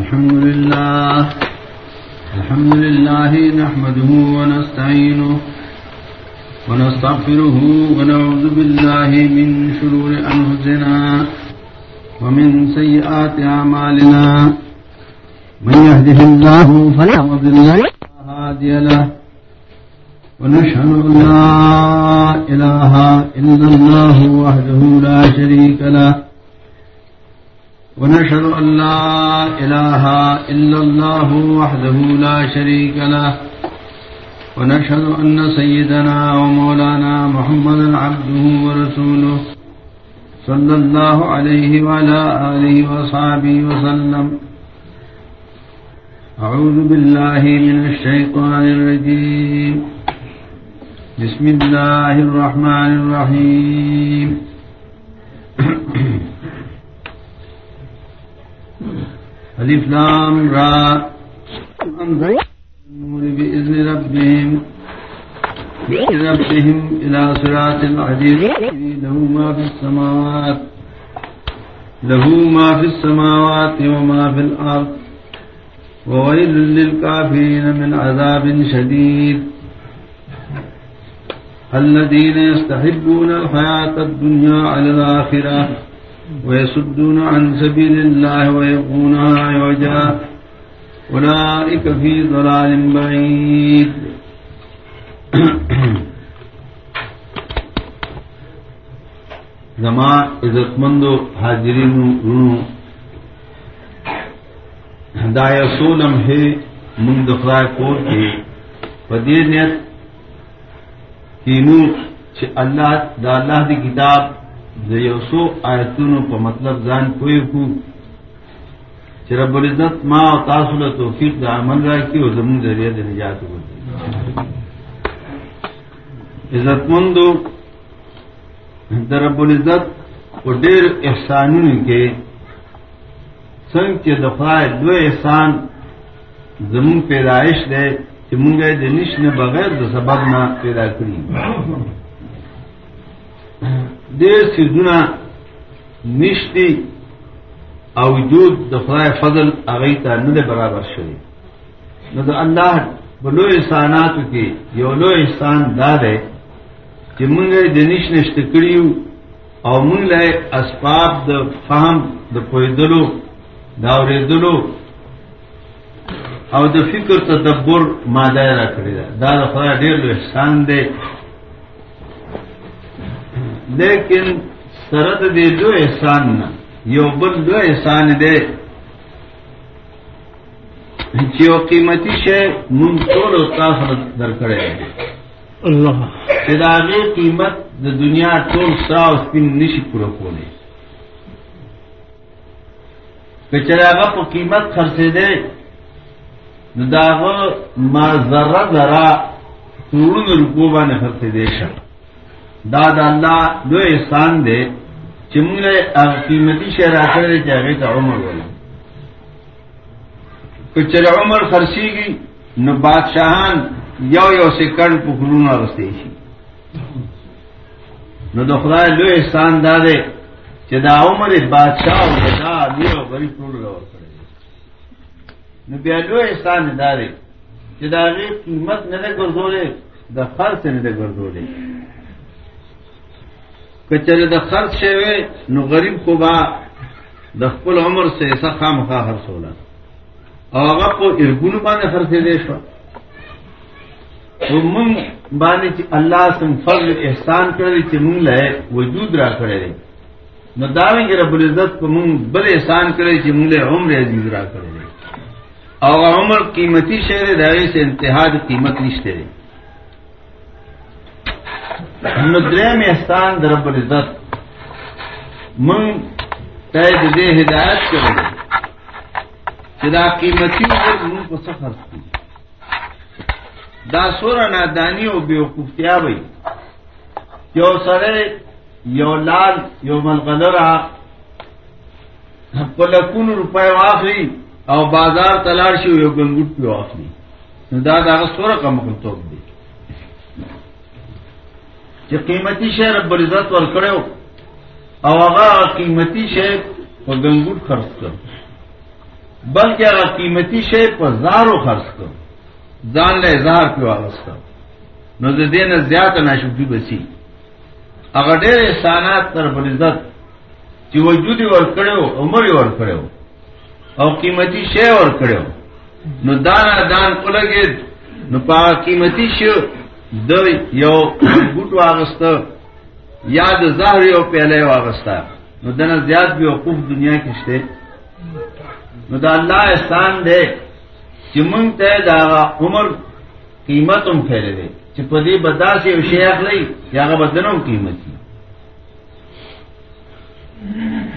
الحمد لله الحمد لله نحمده ونستعينه ونستغفره ونعوذ بالله من شرور أنفسنا ومن سيئات أعمالنا من يهده الله فلا مضل له هادي له ونشهد أن لا إله إلا الله وحده لا شريك له ونشهد أن لا إله إلا الله وحده لا شريك له. ونشهد أن سيدنا ومولانا محمد عبده ورسوله صلى الله عليه وعلى آله وصحبه وسلم. أعوذ بالله من الشيطان الرجيم. بسم الله الرحمن الرحيم. ألف لام را. بإذن ربهم بإذن ربهم إلى صراط العزيز. له ما في السماوات، له ما في السماوات وما في الأرض. وويل للكافرين من عذاب شديد. الذين يستحبون الحياة الدنيا على الآخرة. ويصدون عن سبيل الله ويقونها عوجا. أولئك في ضلال بعيد. زما عزت مندو حاضرین رونو دایا سولم ہے منگ دخرائے کور کے پدیر نیت تینوں اللہ دا اللہ دی کتاب یوسو آیتونو په مطلب ځان کوی کو. چې رب العزت ما او تاسو له توفیق د عمل راکړي او زموږ ذریعہ د نجات وکړي عزت مندو د رب العزت په ډېر احسانونو کې څنګه چې د خدای دوی احسان زمون پیدائش ده چې مونږه د نشنه بغیر د سبب نه پیدا کړی دیر سیزونا نشتی او وجود د خدای فضل اغی تا نه برابر شوی. نو د الله بلو احساناتو کې یو لو احسان دا ده چې مونږ د نش نشته کړیو او مونږ له اسباب د فهم د پویدلو دا ورېدلو او د فکر تدبر ماده را کړی دا دا د خدای ډېر لوی احسان دی. لیکن سرد دے دو احسان نہ یو بل دو احسان دے۔ جو قیمتی شے من ٹول تاثر در کرے اللہ۔ اداغی قیمت دا دنیا ٹول سا اس پن نشی پورا کولے کچراغا پا قیمت خرچے دے داغ ما ذرہ ذرا تورن رکوبا نے خرچے دے شک داد اللہ دو احسان دے چمگلے قیمتی شہر آخر دے چاہے کا عمر والا کچر عمر خرسی گی نو بادشاہان یو یو سے کڑ پکڑوں رستے شی نو دو خدا لو احسان دا دارے چدا عمر بادشاہ اور بدا امیر اور غریب ٹول رہا کرے نو بیا لو احسان دا دارے چدا قیمت نہ دے گردولے دا خرچ نہ دے گردولے کچرے د خرچ شوی، نو غریب کو با د خپل عمر سے ایسا خام خواہ ہر سولا او هغه په ارګونو باندې خرڅې دي شو ومن باندې چې الله سم فضل احسان کړی، چې مونږ له وجود را کړی نو دا ویني رب العزت په مونږ بل احسان کړی چې مونږ عمر عزیز را کړی او عمر قیمتي شی دی سے انتها قیمت نشته دی. نو احسان در رب العزت. من ته دې هدایت کړو چې دا قیمتي وګور موږ سفر کې دا سوره نادانی او بیوقوفتیا وي یو سره یو لال، یو ملغلرا په لکونو روپۍ واخلي او بازار تلار شي یو ګنګوټ په واخلي نو دا دا سوره کوم کوم دی چې قیمتي شی رب العزت ور کړو او هغه قیمتي شی په ګنګوټ خرڅ کړ بلکہ اگر قیمتی شے پر زارو خرچ کر. جان لے اظہار پہ واپس کر نو دین زیادہ ناشکری بسی. اگر ڈیر احسانات تر بلزت کہ وجودی اور کڑے ہو عمر اور کڑے ہو اور قیمتی شے اور کڑے ہو نو دانا دان کو نو پا قیمتی شے د یو بوٹ واغست یا د زہر یو پہلے واغستا نو دنا زیاد بھی وقوف دنیا کشتے نو دا اللہ احسان دے چې مونږ ته دا عمر قیمت هم خیر دی. چې په دې بداسي او شی اخلي هغه بدنوم قیمتي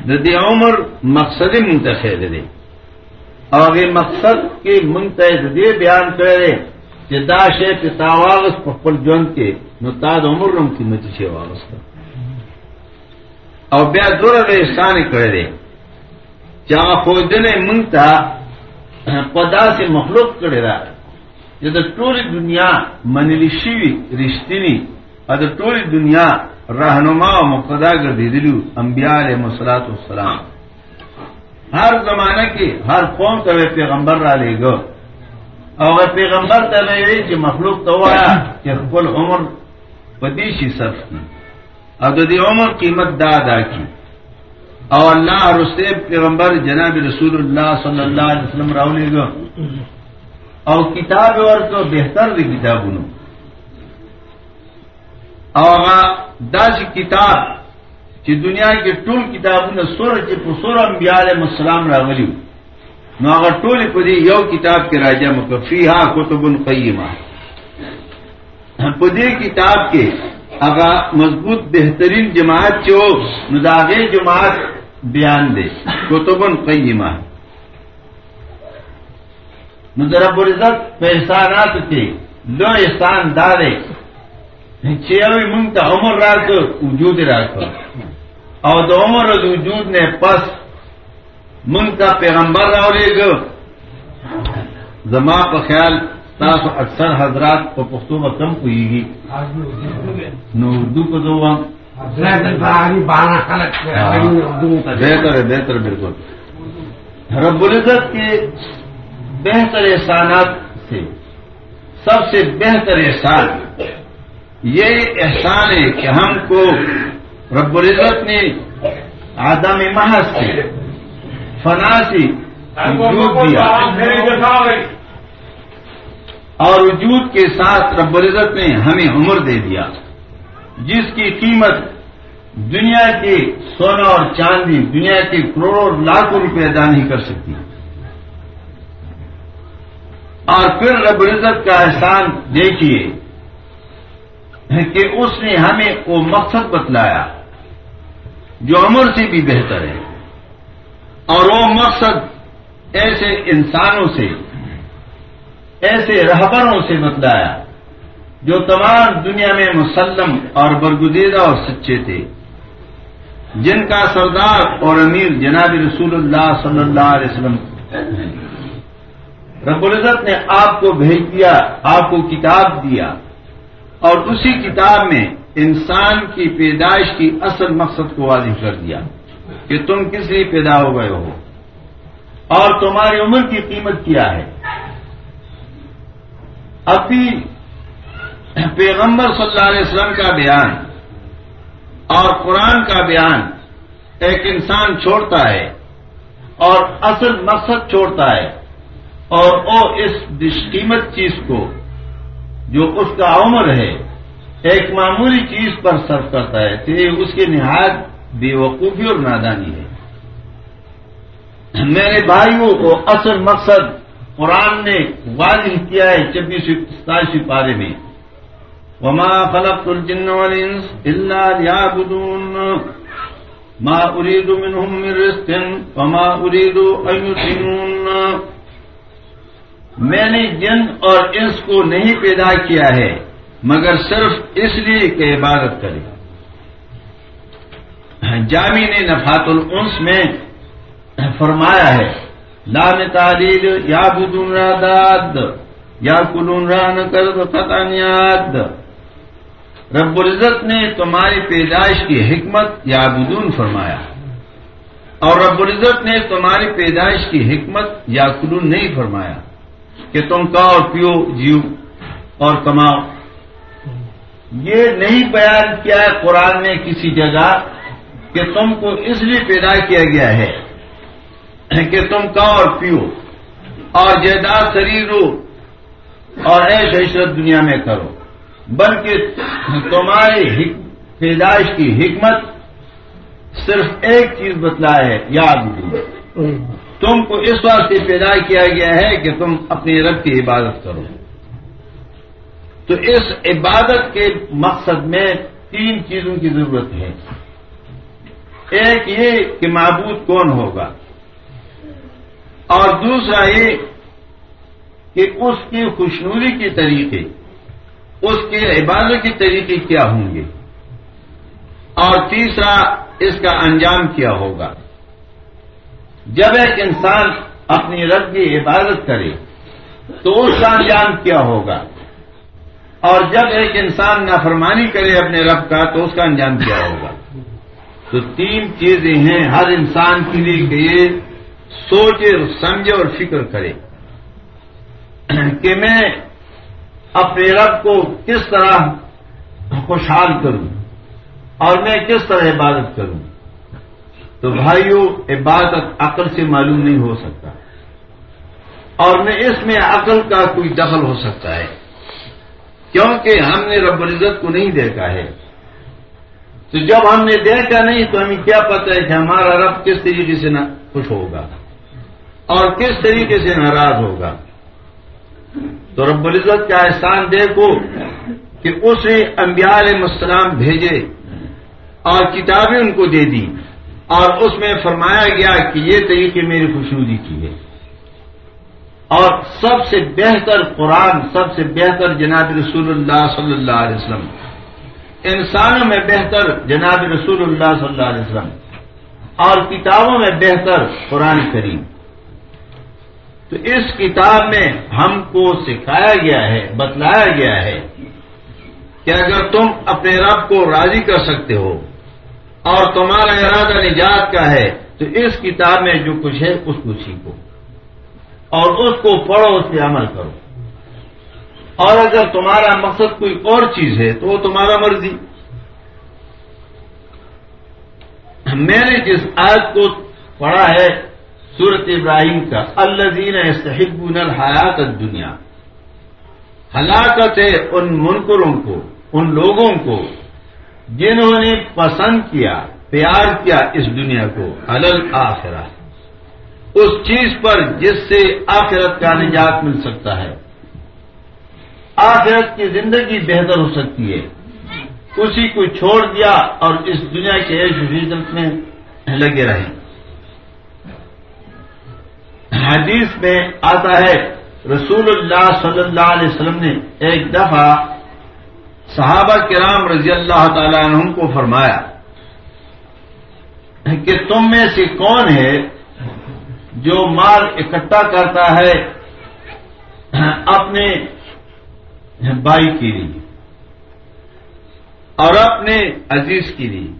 د دې عمر مقصد منتخب دی. او هغه مقصد کې مونږ ته دې بیان کړی چې دا شی په تاواغس په خپل ژوند کې نو تا د عمر نوم قیمتي شی واغسته. او بیا دوره به احسان کړی دی. چې هغه خو دې مونږ ته پدا سے مخلوق کړی را چې د ټولي دنیا منلی شي رښتینی ا د ټولي دنیا رهنما او مقتدا ګرځیدلو انبیاء علیهم الصلاۃ والسلام. هر زمانہ کې هر قوم ته پیغمبر را لېګو او پیغمبر ته ویلي چې مخلوق ته وایا چې خپل عمر پدې شي صرف کی او د دې عمر قیمت دا ادا کی او اللہ رستے پیغمبر جناب رسول اللہ صلی اللہ علیہ وسلم راؤنے گا او کتاب اور تو بہتر دی کتاب نو اور دس کتاب چې دنیا کې ټول کتابونه سوره چې په سوره انبیاء علیهم السلام راغلي نو هغه ټول په دې یو کتاب کې راځي مکفیها کتب قیمه. په دې کتاب کې هغه مضبوط بهترین جماعت چې و نو داغه جماعت بیان دے کتبن قیمہ نو در رب العزت په احسانات کې لو احسان دارې چې یوې مونږ ته عمر راکړ، وجود راکړ. او د عمر د وجود نه پس مونږ ته پیغمبر راولېګ زما په خیال تاسو اکثر حضرات په پښتو کې کم کویږي نو اردو په دوه بہتر ہے بہتر بالکل. رب العزت کے بہتر احسانات سے سب سے بہتر احسان یہ احسان ہے کہ ہم کو رب العزت نے آدم محض سے فنا سے وجود دیا۔ اور وجود کے ساتھ رب العزت نے ہمیں عمر دے دیا، جس کی قیمت دنیا کے سونا اور چاندی، دنیا کے کروڑوں لاکھوں روپے ادا نہیں کر سکتی۔ اور پھر رب العزت کا احسان دیکھیے کہ اس نے ہمیں وہ مقصد بتلایا جو عمر سے بھی بہتر ہے۔ اور وہ مقصد ایسے انسانوں سے، ایسے رہبروں سے بتلایا، جو تمام دنیا میں مسلم اور برگزیدہ اور سچے تھے، جن کا سردار اور امیر جناب رسول اللہ صلی اللہ علیہ وسلم رب العزت نے آپ کو بھیج دیا، آپ کو کتاب دیا، اور اسی کتاب میں انسان کی پیدائش کی اصل مقصد کو واضح کر دیا۔ کہ تم کس لیے پیدا ہو گئے ہو اور تمہاری عمر کی قیمت کیا ہے ابھی پیغمبر صلی اللہ علیہ وسلم کا بیان اور قرآن کا بیان ایک انسان چھوڑتا ہے اور اصل مقصد چھوڑتا ہے اور وہ اس قیمت چیز کو جو اس کا عمر ہے، ایک معمولی چیز پر صرف کرتا ہے، تو یہ اس کی نہایت بے وقوفی اور نادانی ہے۔ میرے بھائیوں کو اصل مقصد قرآن نے واضح کیا ہے چبیس ستائیس پارے میں۔ وما خلقت الجن والانس الا ليعبدون۔ ما اريد منهم من رزق وما اريد ان يطعمون میں نے جن اور انس کو نہیں پیدا کیا ہے، مگر صرف اس لیے کہ عبادت کرے۔ جامی نے نفات الانس میں فرمایا ہے لام تعلیل یا بدون را داد یا کلون را نکر فتانیاد رب العزت نے تمہاری پیدائش کی حکمت یا بدون فرمایا۔ اور رب العزت نے تمہاری پیدائش کی حکمت یا قلون نہیں فرمایا۔ کہ تم اور پیو، جیو اور کماؤ۔ یہ نہیں بیان کیا ہے قرآن نے کسی جگہ۔ کہ تم کو اس لیے پیدا کیا گیا ہے کہ تم کا اور پیو اور جائیداد شریر ہو اور ایش عشرت دنیا میں کرو۔ بلکہ تمہاری پیدائش کی حکمت صرف ایک چیز بتلا ہے، یاد تم کو اس واسطے پیدا کیا گیا ہے کہ تم اپنی رب کی عبادت کرو۔ تو اس عبادت کے مقصد میں تین چیزوں کی ضرورت ہے۔ ایک یہ کہ معبود کون ہوگا؟ اور دوسرا یہ کہ اس کی خوشنوری کے طریقے، اس کے عبادت کے طریقے کیا ہوں گے؟ اور تیسرا، اس کا انجام کیا ہوگا؟ جب ایک انسان اپنی رب کی عبادت کرے، تو اس کا انجام کیا ہوگا؟ اور جب ایک انسان نافرمانی کرے اپنے رب کا، تو اس کا انجام کیا ہوگا؟ تو تین چیزیں ہیں ہر انسان کے لیے کہ یہ سوچے اور سمجھے اور فکر کرے۔ کہ میں اپنے رب کو کس طرح خوشحال کروں اور میں کس طرح عبادت کروں۔ تو بھائیو، عبادت عقل سے معلوم نہیں ہو سکتا۔ اور میں اس میں عقل کا کوئی دخل ہو سکتا ہے۔ کیونکہ ہم نے رب العزت کو نہیں دیکھا ہے۔ تو جب ہم نے دیکھا نہیں تو ہمیں کیا پتہ ہے کہ ہمارا رب کس طریقے سے خوش ہوگا اور کس طریقے سے ناراض ہوگا۔ تو رب العزت کا احسان دیکھو کہ اس نے انبیاء علیہ السلام بھیجے اور کتابیں ان کو دے دی اور اس میں فرمایا گیا کہ یہ طریقے میری خوشنودی کی ہے اور سب سے بہتر قرآن، سب سے بہتر جناب رسول اللہ صلی اللہ علیہ وسلم انسانوں میں بہتر جناب رسول اللہ صلی اللہ علیہ وسلم اور کتابوں میں بہتر قرآن کریم۔ تو اس کتاب میں ہم کو سکھایا گیا ہے، بتلایا گیا ہے کہ اگر تم اپنے رب کو راضی کر سکتے ہو اور تمہارا ارادہ نجات کا ہے، تو اس کتاب میں جو کچھ ہے، اس کو سیکھو اور اس کو پڑھو، اس پہ عمل کرو۔ اور اگر تمہارا مقصد کوئی اور چیز ہے تو وہ تمہارا مرضی۔ میں نے جس آیت کو پڑھا ہے سورت ابراہیم کا الزین صحیح الحیات دنیا ہلاکت ہے ان منکروں کو، ان لوگوں کو جنہوں نے پسند کیا، پیار کیا اس دنیا کو الل آخرہ اس چیز پر جس سے آخرت کا نجات مل سکتا ہے۔ آخرت کی زندگی بہتر ہو سکتی ہے۔ اسی کو چھوڑ دیا اور اس دنیا کے ایش عزت میں لگے رہے۔ حدیث میں آتا ہے، رسول اللہ صلی اللہ علیہ وسلم نے ایک دفعہ صحابہ کرام رضی اللہ تعالی عنہ کو فرمایا کہ تم میں سے کون ہے جو مال اکٹھا کرتا ہے اپنے بھائی کے لیے اور اپنے عزیز کے لیے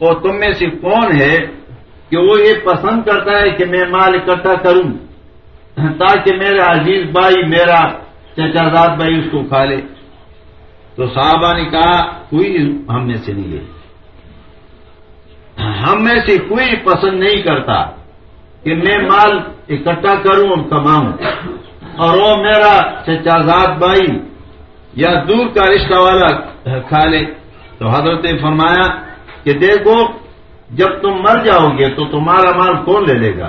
وہ تم میں سے کون ہے کہ وہ یہ پسند کرتا ہے کہ میں مال اکٹھا کروں، تاکہ میرا عزیز بھائی، میرا چچا بھائی اس کو کھا لے۔ تو صحابہ نے کہا، کوئی ہم میں سے نہیں ہے۔ ہم میں سے کوئی پسند نہیں کرتا کہ میں مال اکٹھا کروں اور کماؤں۔ اور وہ میرا چچا زاد بھائی یا دور کا رشتہ والا کھا لے تو حضرت نے فرمایا کہ دیکھو، جب تم مر جاؤ گے تو تمہارا مال کون لے لے گا؟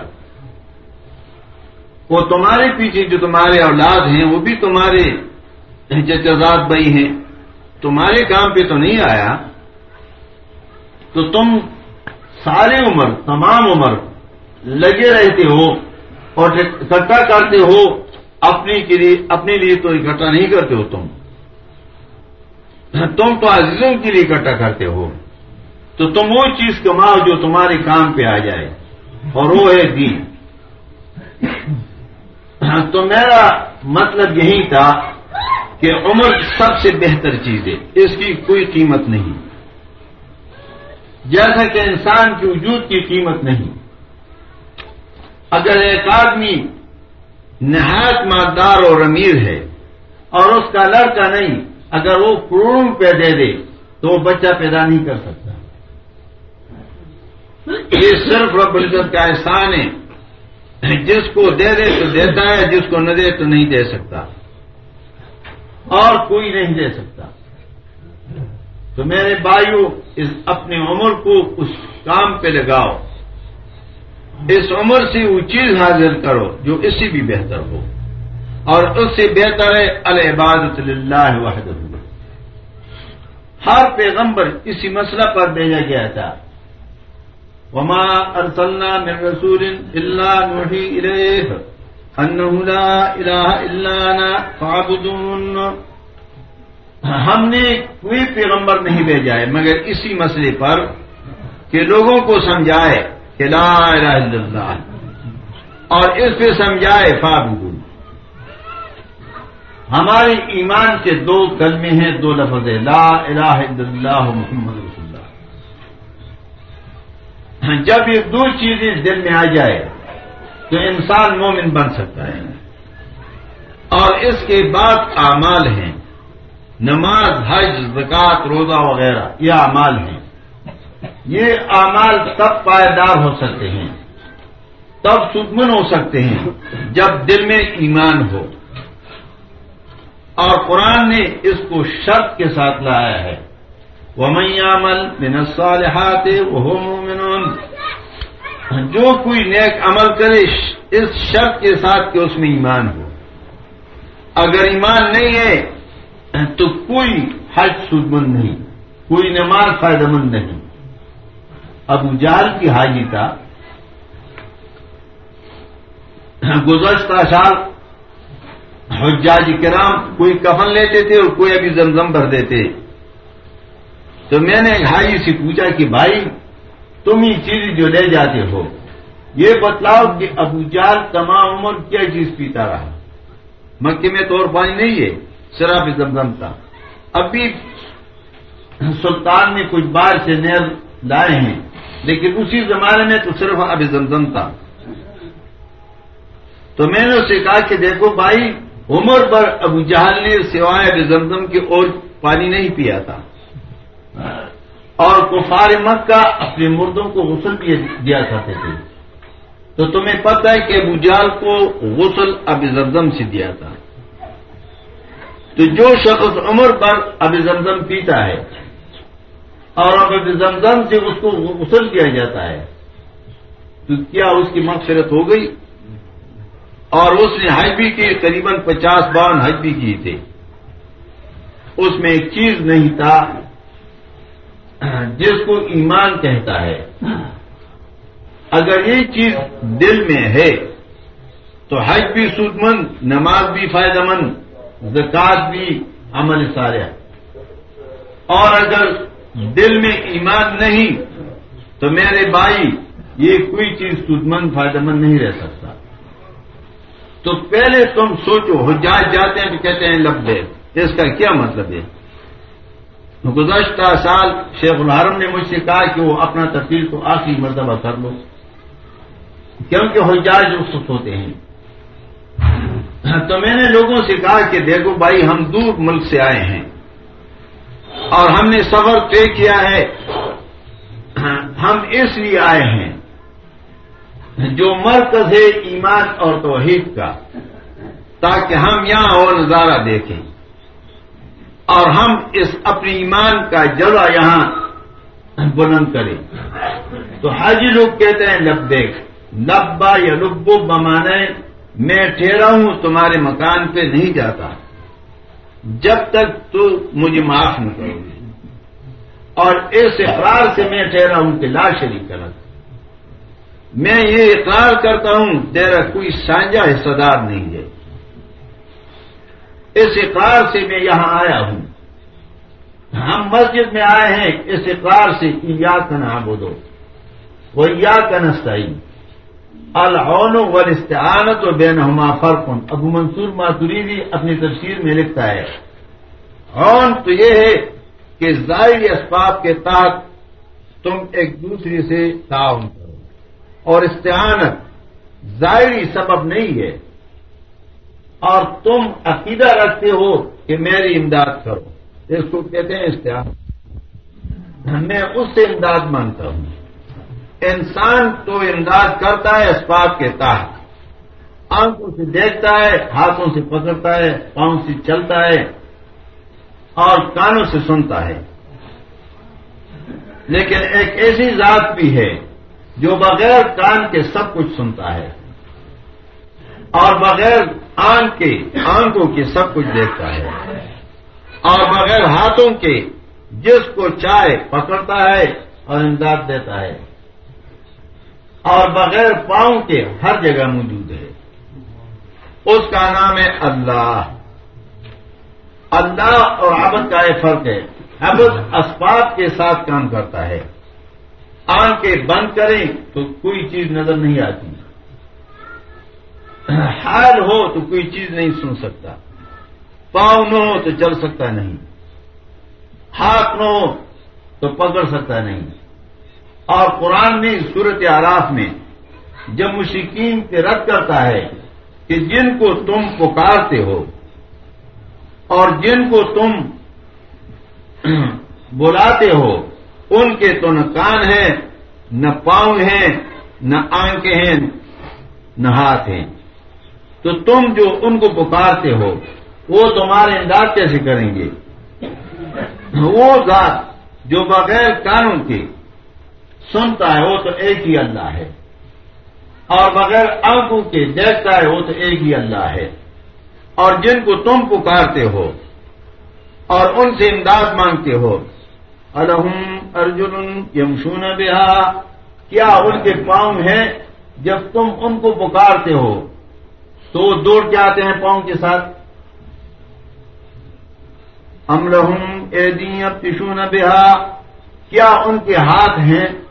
وہ تمہارے پیچھے جو تمہارے اولاد ہیں، وہ بھی تمہارے چچازاد بھائی ہیں۔ تمہارے کام پہ تو نہیں آیا۔ تو تم سارے عمر، تمام عمر لگے رہتے ہو اور اکٹھا کرتے ہو۔ اپنی کے لیے اپنے لیے تو اکٹھا نہیں کرتے ہو تم۔ تم تو عزیزوں کے لیے اکٹھا کرتے ہو۔ تو تم وہ چیز کماؤ جو تمہارے کام پہ آ جائے۔ اور وہ ہے دین۔ تو میرا مطلب یہی تھا کہ عمر سب سے بہتر چیز ہے۔ اس کی کوئی قیمت نہیں۔ جیسا کہ انسان کے وجود کی قیمت نہیں۔ اگر ایک آدمی نہایت مالدار اور امیر ہے۔ اور اس کا لڑکا نہیں، اگر وہ کروڑوں روپے دے دے تو وہ بچہ پیدا نہیں کر سکتا۔ یہ صرف رب العزت کا احسان ہے۔ جس کو دے دے تو دیتا ہے، جس کو نہ دے تو نہیں دے سکتا۔ اور کوئی نہیں دے سکتا۔ تو میرے بھائیو، اس اپنی عمر کو اس کام پہ لگاؤ۔ اس عمر سے وہ چیز حاضر کرو جو اس سے بھی بہتر ہو۔ اور اس سے بہتر ہے العبادت اللہ وحد ہر پیغمبر اسی مسئلہ پر بھیجا گیا تھا۔ وما ارسلنا من رسول الا نوحي اليه انه لا اله الا انا فاعبدون۔ ہم نے کوئی پیغمبر نہیں بھیجا ہے، مگر اسی مسئلے پر کہ لوگوں کو سمجھائے۔ کہ لا الہ الا اللہ۔ اور اس پہ سمجھائے فاعبدون۔ ہمارے ایمان کے دو کلمے ہیں، دو لفظ لا الہ الا اللہ محمد رسول جب یہ دو چیزیں دل میں آ جائے تو انسان مومن بن سکتا ہے۔ اور اس کے بعد اعمال ہیں۔ نماز، حج زکات روزہ وغیرہ، یہ اعمال ہیں۔ یہ اعمال تب پائیدار ہو سکتے ہیں، تب سکمن ہو سکتے ہیں، جب دل میں ایمان ہو۔ اور قرآن نے اس کو شرط کے ساتھ لایا ہے۔ وہ میامل الصالحات وہ مومن جو کوئی نیک عمل کرے، اس شرط کے ساتھ کہ اس میں ایمان ہو۔ اگر ایمان نہیں ہے، تو کوئی حج سود مند نہیں، کوئی نماز فائدہ مند نہیں۔ ابو جال کی حاجی کا گزشتہ سال حجاج کرام کوئی کفن لیتے تھے اور کوئی ابھی زمزم بھر دیتے۔ تو میں نے حاجی سے پوچھا کہ بھائی، تم یہ چیز جو لے جاتے ہو، یہ بتلاؤ کہ ابو جال تمام عمر کیا چیز پیتا رہا۔ مکے میں تو اور پانی نہیں ہے، شراب زمزم تھا۔ ابھی سلطان نے کچھ بار سے نیر لائے ہیں۔ لیکن اسی زمانے میں تو صرف اب زمزم تھا۔ تو میں نے اسے کہا کہ دیکھو بھائی، عمر پر ابو جہل نے سوائے اب زمزم کے اور پانی نہیں پیا تھا۔ اور کفار مکہ اپنے مردوں کو غسل بھی دیا کرتے تھے۔ تو تمہیں پتہ ہے کہ ابو جال کو غسل اب زمزم سے دیا تھا۔ تو جو شخص عمر پر اب زمزم پیتا ہے اور اب زمزم سے اس کو غسل کیا جاتا ہے۔ تو کیا اس کی مغفرت ہو گئی؟ اور اس نے حج بھی کی قریب پچاس باون حج بھی کیے تھے۔ اس میں ایک چیز نہیں تھا، جس کو ایمان کہتا ہے۔ اگر یہ چیز دل میں ہے، تو حج بھی سود مند نماز بھی فائدہ مند زکات بھی عمل سارا اور اگر دل میں ایمان نہیں تو میرے بھائی، یہ کوئی چیز سدمند فائدہ مند نہیں رہ سکتا۔ تو پہلے تم سوچو، حجاج جاتے ہیں تو کہتے ہیں لب دے۔ اس کا کیا مطلب ہے؟ گزشتہ سال شیخ الحرم نے مجھ سے کہا کہ وہ اپنا تفصیل کو آخری مرتبہ کر لو۔ کیونکہ حجاج رخصت ہوتے ہیں۔ تو میں نے لوگوں سے کہا کہ دیکھو بھائی، ہم دور ملک سے آئے ہیں۔ اور ہم نے سفر طے کیا ہے۔ ہم اس لیے آئے ہیں۔ جو مرکز ہے ایمان اور توحید کا، تاکہ ہم یہاں اور نظارہ دیکھیں۔ اور ہم اس اپنی ایمان کا جلوہ یہاں بلند کریں۔ تو حاجی لوگ کہتے ہیں، لب دیکھ۔ لبا یا لبو بمانے میں ٹھہرا ہوں، تمہارے مکان پہ نہیں جاتا۔ جب تک تو مجھے معاف نہ کرو۔ گے اور اس اقرار سے میں ٹھہرا ہوں کہ لا شریک کرت میں یہ اقرار کرتا ہوں، تیرا کوئی سانجا حصہ دار نہیں ہے۔ اس اقرار سے میں یہاں آیا ہوں۔ ہم مسجد میں آئے ہیں، اس اقرار سے یا کا نام دو وہ یا کا نسائی العون و استعانت و بین ہما فرق. ابو منصور ماتوریدی اپنی تفسیر میں لکھتا ہے اون تو یہ ہے کہ ظاہری اسباب کے تحت تم ایک دوسرے سے تعاون کرو، اور استعانت ظاہری سبب نہیں ہے، اور تم عقیدہ رکھتے ہو کہ میری امداد کرو۔ اس کو کہتے ہیں استعانت۔ میں اس سے امداد مانگتا ہوں۔ انسان تو امداد کرتا ہے اسپاق کے تحت آنکھوں سے دیکھتا ہے، ہاتھوں سے پکڑتا ہے، پاؤں سے چلتا ہے اور کانوں سے سنتا ہے۔ لیکن ایک ایسی ذات بھی ہے جو بغیر کان کے سب کچھ سنتا ہے اور بغیر آنکھ کے آنکھوں کے سب کچھ دیکھتا ہے۔ اور بغیر ہاتھوں کے جس کو چائے پکڑتا ہے اور امداد دیتا ہے۔ اور بغیر پاؤں کے ہر جگہ موجود ہے۔ اس کا نام ہے اللہ۔ اللہ اور عبد کا یہ فرق ہے۔ عبد اسباب کے ساتھ کام کرتا ہے۔ آنکھیں بند کریں تو کوئی چیز نظر نہیں آتی۔ حال ہو تو کوئی چیز نہیں سن سکتا۔ پاؤں نہ ہو تو چل سکتا نہیں۔ ہاتھ نہ ہو تو پکڑ سکتا نہیں۔ اور قرآن میں صورت آراف میں جب مشکین کے رد کرتا ہے کہ جن کو تم پکارتے ہو اور جن کو تم بلاتے ہو، ان کے تو نہ کان ہیں، نہ پاؤں ہیں، نہ آنکھیں ہیں، نہ ہاتھ ہیں۔ تو تم جو ان کو پکارتے ہو، وہ تمہارے انداز کیسے کریں گے؟ وہ ذات جو بغیر قانون کے سنتا ہے وہ تو ایک ہی اللہ ہے۔ اور بغیر آنکھوں کے دیکھتا ہے وہ تو ایک ہی اللہ ہے۔ اور جن کو تم پکارتے ہو اور ان سے امداد مانگتے ہو الحم ارجن یمشون بہا۔ کیا ان کے پاؤں ہیں جب تم ان کو پکارتے ہو؟ تو وہ دوڑ کے آتے ہیں پاؤں کے ساتھ۔ ام لہم اے دین اب بہا۔ کیا ان کے ہاتھ ہیں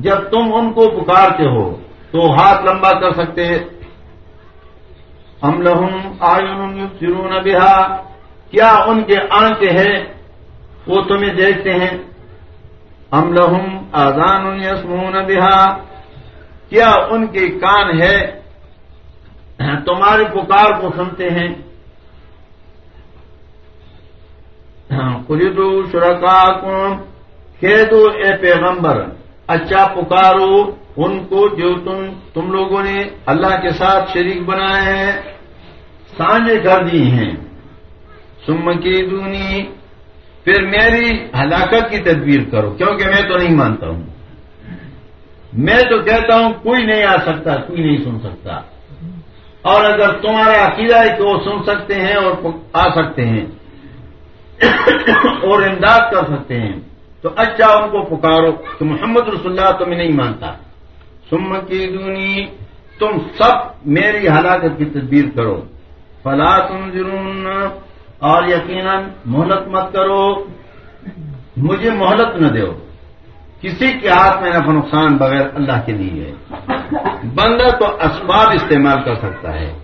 جب تم ان کو پکارتے ہو تو ہاتھ لمبا کر سکتے ہم لہم آئن فرون بہا۔ کیا ان کے آنکھ ہیں؟ وہ تمہیں دیکھتے ہیں۔ ہم لہم آزان یسمون بہا۔ کیا ان کے کان ہے تمہاری پکار کو سنتے ہیں۔ خریدو شرکا کون دو اے پیغمبر اچھا پکارو ان کو جو تم تم لوگوں نے اللہ کے ساتھ شریک بنائے ہیں سانجے کر دی ہیں۔ سم کی دونی پھر میری ہلاکت کی تدبیر کرو، کیونکہ میں تو نہیں مانتا ہوں۔ میں تو کہتا ہوں، کوئی نہیں آ سکتا، کوئی نہیں سن سکتا۔ اور اگر تمہارا عقیدہ ہے کہ وہ سن سکتے ہیں اور آ سکتے ہیں، اور امداد کر سکتے ہیں۔ تو اچھا ان کو پکارو تو محمد رسول اللہ تمہیں نہیں مانتا۔ سم کی دونی تم سب میری ہلاکت کی تدبیر کرو۔ فلا تم ضرور اور یقیناً مہلت مت کرو۔ مجھے مہلت نہ دو کسی کے ہاتھ میں نفع نقصان بغیر اللہ کے لیے ہے۔ بندہ تو اسباب استعمال کر سکتا ہے،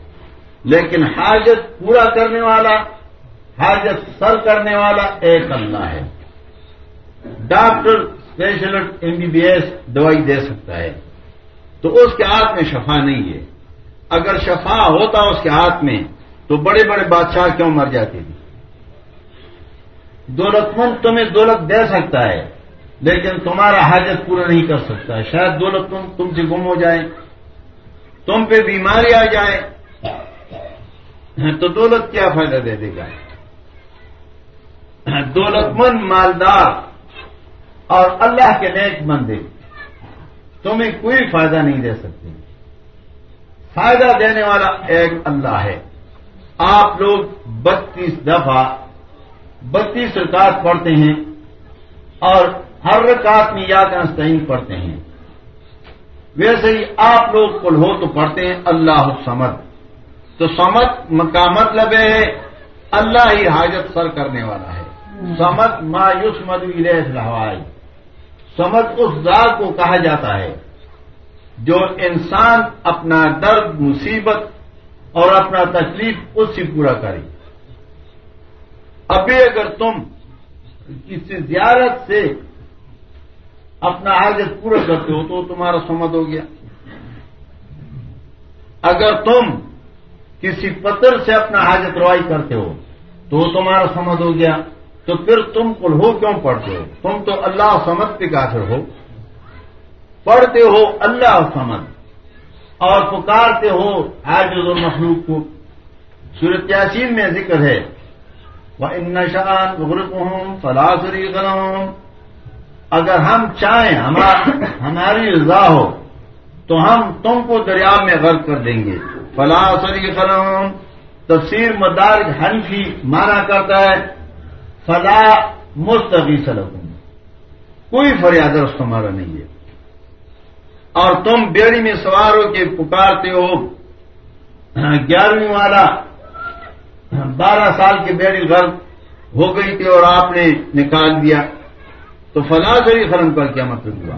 لیکن حاجت پورا کرنے والا، حاجت سر کرنے والا ایک اللہ ہے۔ Doctor specialist M B B S دوائی دے سکتا ہے۔ تو اس کے ہاتھ میں شفا نہیں ہے۔ اگر شفا ہوتا اس کے ہاتھ میں، تو بڑے بڑے بادشاہ کیوں مر جاتے تھے دولت مند تمہیں دولت دے سکتا ہے، لیکن تمہارا حاجت پورا نہیں کر سکتا۔ ہے شاید دولت مند تم سے گم ہو جائے، تم پہ بیماری آ جائے، تو دولت کیا فائدہ دے دے گا؟ دولت مند مالدار اور اللہ کے نیک مندر تمہیں کوئی فائدہ نہیں دے سکتے۔ فائدہ دینے والا ایک اللہ ہے۔ آپ لوگ بتیس دفعہ بتیس رکعت پڑھتے ہیں اور ہر رکعت میں یا کا نستعین پڑھتے ہیں۔ ویسے ہی آپ لوگ کل ہو تو پڑھتے ہیں اللہ سمد تو سمت کا مطلب ہے اللہ ہی حاجت سر کرنے والا ہے۔ سمت مایوس مد رہوائی سمجھ اس ذات کو کہا جاتا ہے جو انسان اپنا درد، مصیبت اور اپنا تکلیف اس سے پورا کرے۔ ابھی اگر تم کسی زیارت سے اپنا حاجت پورا کرتے ہو تو تمہارا سمت ہو گیا۔ اگر تم کسی پتر سے اپنا حاجت روائی کرتے ہو تو تمہارا سمجھ ہو گیا۔ تو پھر تم کل ہو کیوں پڑھتے ہو؟ تم تو اللہ سمجھ پہ کافر ہو۔ پڑھتے ہو اللہ سمجھ۔ اور پکارتے ہو حاجت المخلوق کو۔ سورت یاسین میں ذکر ہے۔ وہ ان نشان غرق ہوں فلاسری کروں اگر ہم چاہیں ہماری رضا ہو، تو ہم تم کو دریا میں غرق کر دیں گے۔ فلاں سری خلم تفسیر مدار حنفی مانا کرتا ہے۔ فلا مستقی سلکوں کوئی فریاد رس تمہارا نہیں ہے. اور تم بیڑی میں سوار ہو کے پکارتے ہو. گیارہویں والا، بارہ سال کی بیڑی غرق ہو گئی تھی اور آپ نے نکال دیا. تو فلاں سری خرم پر کیا مطلب ہوا.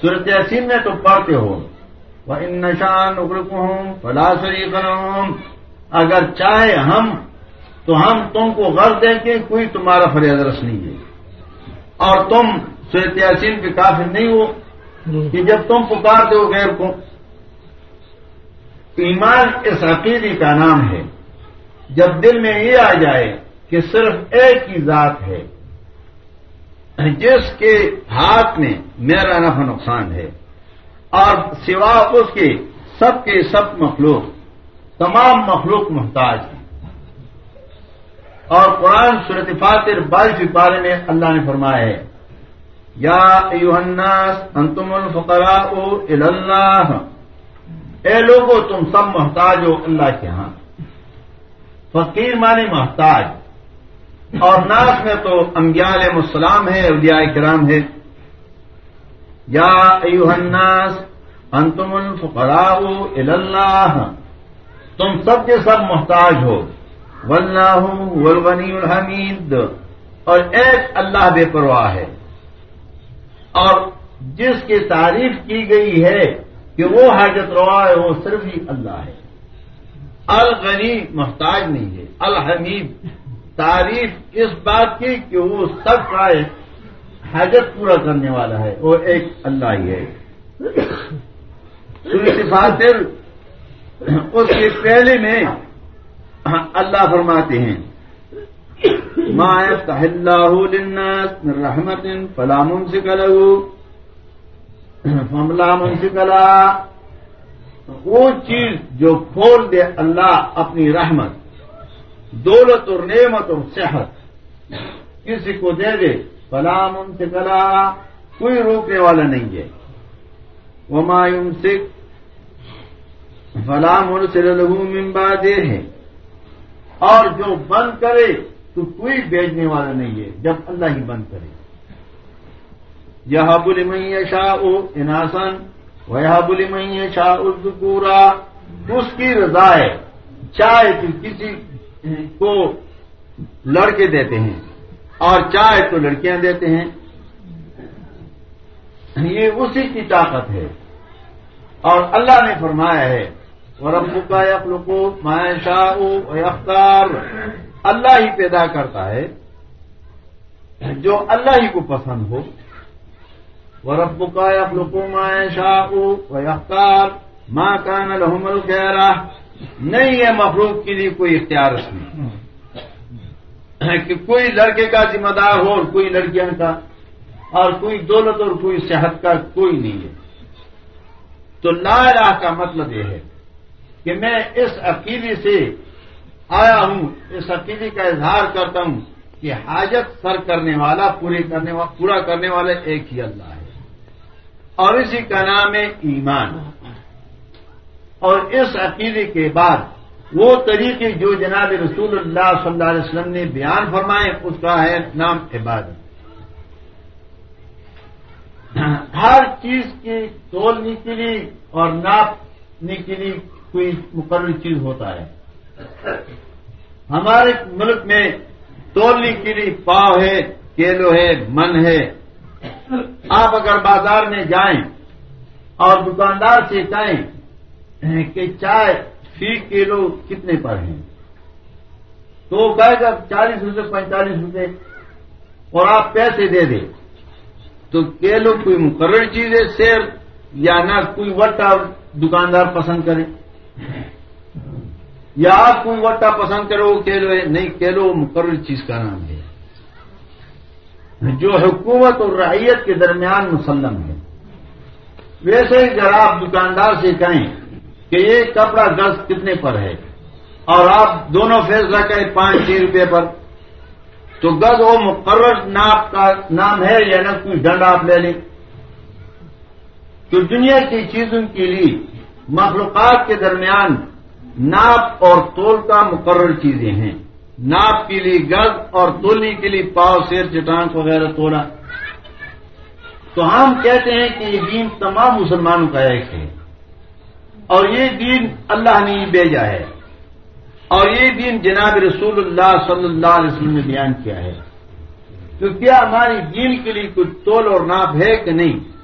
صورت یسین میں تو پڑھتے ہو. وہ ان نشان اگرک ہوں فلاسری اگر چاہے ہم تو ہم تم کو غرض دیں کہ کوئی تمہارا فریاد رس نہیں ہے۔ اور تم صورت یاسین پہ کافی نہیں ہو کہ جب تم پکارتے ہو غیر کو۔ ایمان اس عقیدی کا نام ہے۔ جب دل میں یہ آ جائے کہ صرف ایک ہی ذات ہے، جس کے ہاتھ میں میرا نفع نقصان ہے، اور سوا اس کے سب کے سب مخلوق، تمام مخلوق محتاج ہیں۔ اور قرآن صورت فاتر بائیس پارے میں اللہ نے فرمایا ہے۔ یا یوحناس انتم الفقرا اللہ اے لوگوں تم سب محتاج ہو اللہ کے ہاں۔ فقیر مانے محتاج۔ اور ناس میں تو انبیاء علیہ السلام ہے اولیاء کرام ہے یا ایوہ الناس انتم الفقراء اللہ تم سب کے سب محتاج ہو۔ واللہ والغنی الحمید۔ اور ایک اللہ بے پرواہ ہے۔ اور جس کی تعریف کی گئی ہے کہ وہ حاجت روا ہے، وہ صرف ہی اللہ ہے۔ الغنی محتاج نہیں ہے، الحمید۔ تعریف اس بات کی کہ وہ سب کا حاجت پورا کرنے والا ہے، وہ ایک اللہ ہی ہے۔ فاتر اس کے پہلے میں ہاں، اللہ فرماتے ہیں، ما يفتح الله للناس من رحمة فلا ممسك له فلا ممسك لها وہ چیز جو کھول دے اللہ اپنی رحمت، دولت اور نعمت اور صحت، کسی کو دے دے فلام ان سے کوئی روکنے والا نہیں ہے۔ وہ مایوم سکھ فلام اور سے لگو ممبا دے ہے۔ اور جو بند کرے تو کوئی بیچنے والا نہیں ہے، جب اللہ ہی بند کرے۔ یہ بلی میں شاہ اناسن وہ بلی میں شاہ پورا اس کی رضا ہے، چاہے تو کسی کو لڑکے دیتے ہیں اور چائے تو لڑکیاں دیتے ہیں۔ یہ اسی کی طاقت ہے۔ اور اللہ نے فرمایا ہے کا اخلوق مائیں شاہ اختار اللہ ہی پیدا کرتا ہے، جو اللہ ہی کو پسند ہو۔ وہ کا اخلوق مائیں شاہ اختار ماں کا نلحمل کہہ نہیں ہے مخلوق کے لیے کوئی اختیار نہیں کہ کوئی لڑکے کا ذمہ دار ہو اور کوئی لڑکیاں کا، اور کوئی دولت اور کوئی صحت کا کوئی نہیں ہے۔ تو لا الہ کا مطلب یہ ہے کہ میں اس عقیدے سے آیا ہوں، اس عقیدے کا اظہار کرتا ہوں کہ حاجت سر کرنے والا، پورے کرنے والا، پورا کرنے والا ایک ہی اللہ ہے۔ اور اسی کا نام ہے ایمان۔ اور اس عقیدے کے بعد وہ طریقے جو جناب رسول اللہ صلی اللہ علیہ وسلم نے بیان فرمائے، اس کا ہے نام عبادت۔ ہر چیز کی تولنے کے لیے اور ناپنے کے لیے کوئی مقرر چیز ہوتا ہے۔ ہمارے ملک میں تولنے کے لیے پاؤ ہے، کیلو ہے، من ہے۔ آپ اگر بازار میں جائیں اور دکاندار سے کہیں کہ چائے فی کلو کتنے پر ہیں تو وہ کہے گا چالیس روپے، پینتالیس روپے اور آپ پیسے دے دیں۔ تو کیلو کوئی مقرر چیز ہے، سیر یا نہ کوئی وٹا دکاندار پسند کرے یا آپ کوئی وٹا پسند کرو وہ کیلو نہیں کیلو مقرر چیز کا نام ہے۔ جو حکومت اور رعیت کے درمیان مسلم ہے۔ ویسے ہی ذرا آپ دکاندار سے کہیں کہ یہ کپڑا گز کتنے پر ہے، اور آپ دونوں فیصلہ کریں پانچ، چھ روپے پر، تو گز وہ مقرر ناپ کا نام ہے یا نہ کوئی ڈنڈ آپ لے لیں۔ تو دنیا کی چیزوں کے لیے مخلوقات کے درمیان ناپ اور تول کا مقرر چیزیں ہیں۔ ناپ کے لیے گز اور تولنے کے لیے پاؤ، سیر چٹانک وغیرہ تولا۔ تو ہم کہتے ہیں کہ یہ دین تمام مسلمانوں کا ایک ہے۔ اور یہ دین اللہ نے بھیجا ہے۔ اور یہ دین جناب رسول اللہ صلی اللہ علیہ وسلم نے بیان کیا ہے۔ تو کیا ہماری دین کے لیے کچھ تول اور ناپ ہے کہ نہیں؟